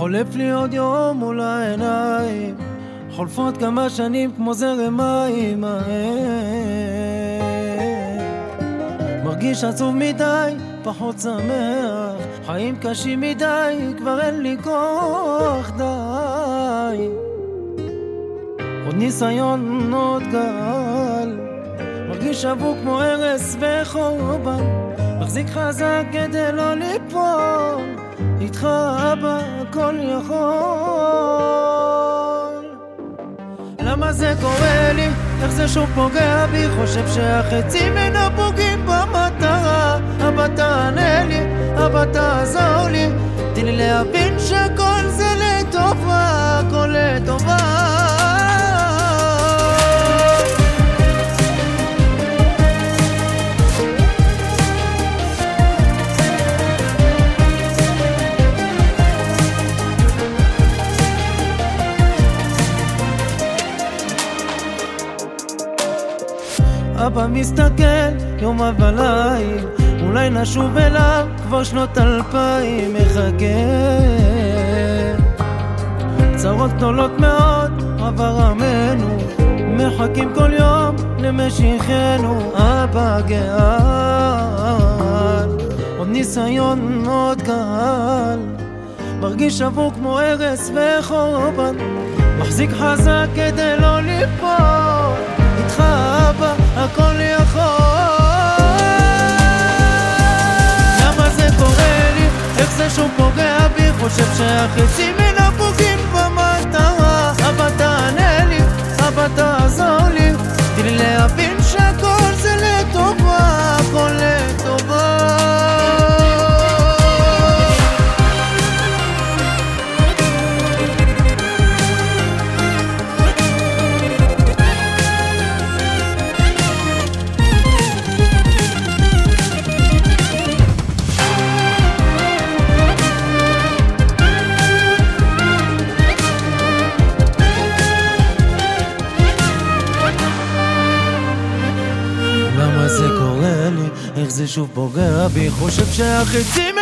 חולף לי עוד יום מול העיניים חולפות כמה שנים כמו זרם מים מרגיש עצוב מדי, פחות שמח. חיים קשים מדי, כבר אין לי כוח די. עוד ניסיון, עוד גל. מרגיש שבור כמו הרס וחורבן. מחזיק חזק כדי לא ליפול איתך אבא הכל יכול. למה זה קורה לי? איך זה שוב פוגע בי? חושב שהחצים אינם פוגעים להבין שהכל זה לטובה, הכל לטובה. אבא מסתכל יום וליל אולי נשוב אליו כבר שנות אלפיים מחכה צרות גדולות מאוד עבר עמנו מחכים כל יום למשיחנו אבא גאל עוד ניסיון עוד קהל מרגיש שבור כמו הרס וחורבן. מחזיק חזק כדי לא ליפול. איתך אבא הכל חושב שהחצים זה קורה לי? איך זה שוב פוגע בי? חושב שהחצים